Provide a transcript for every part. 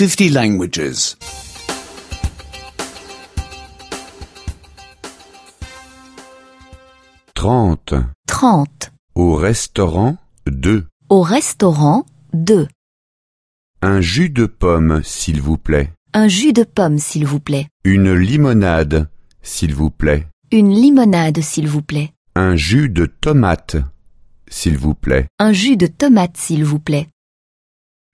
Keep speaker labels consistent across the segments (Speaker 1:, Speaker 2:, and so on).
Speaker 1: 50 languages.
Speaker 2: 30.
Speaker 3: 30.
Speaker 2: Au restaurant, 2.
Speaker 3: Au restaurant, 2.
Speaker 2: Un jus de pomme, s'il vous plaît.
Speaker 3: Un jus de pomme, s'il vous plaît.
Speaker 2: Une limonade, s'il vous plaît.
Speaker 3: Une limonade, s'il vous plaît.
Speaker 2: Un jus de tomate, s'il vous plaît.
Speaker 3: Un jus de tomate, s'il vous plaît.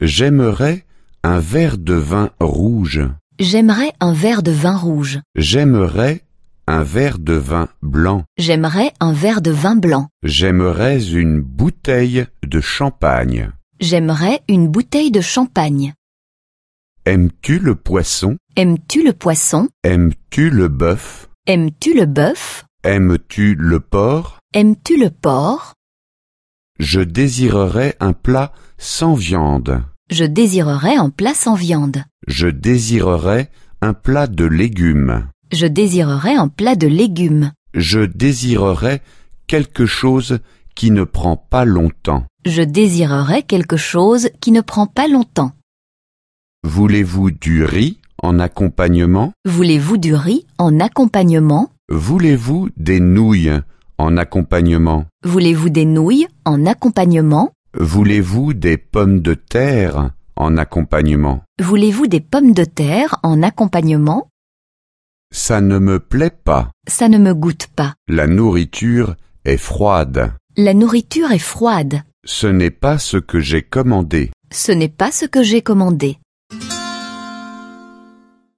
Speaker 2: J'aimerais un verre de vin rouge.
Speaker 3: J'aimerais un verre de vin rouge.
Speaker 2: J'aimerais un verre de vin blanc.
Speaker 3: J'aimerais un verre de vin blanc.
Speaker 2: J'aimerais une bouteille de champagne.
Speaker 3: J'aimerais une bouteille de champagne.
Speaker 2: Aimes-tu le poisson?
Speaker 3: Aimes-tu le poisson?
Speaker 2: Aimes-tu le bœuf?
Speaker 3: Aimes-tu le bœuf?
Speaker 2: Aimes-tu le porc?
Speaker 3: Aimes-tu le porc?
Speaker 2: Je désirerais un plat sans viande.
Speaker 3: Je désirerais un plat sans viande.
Speaker 2: Je désirerais un plat de légumes.
Speaker 3: Je désirerais un plat de légumes.
Speaker 2: Je désirerais quelque chose qui ne prend pas longtemps.
Speaker 3: Je désirerais quelque chose qui ne prend pas longtemps.
Speaker 2: Voulez-vous du riz en accompagnement?
Speaker 3: Voulez-vous du riz en accompagnement?
Speaker 2: Voulez-vous des nouilles en accompagnement?
Speaker 3: Voulez-vous des nouilles en accompagnement?
Speaker 2: Voulez-vous des pommes de terre en accompagnement?
Speaker 3: Voulez-vous des pommes de terre en accompagnement?
Speaker 2: Ça ne me plaît pas.
Speaker 3: Ça ne me goûte pas.
Speaker 2: La nourriture est froide.
Speaker 3: La nourriture est froide.
Speaker 2: Ce n'est pas ce que j'ai commandé.
Speaker 3: Ce n'est pas ce que j'ai commandé.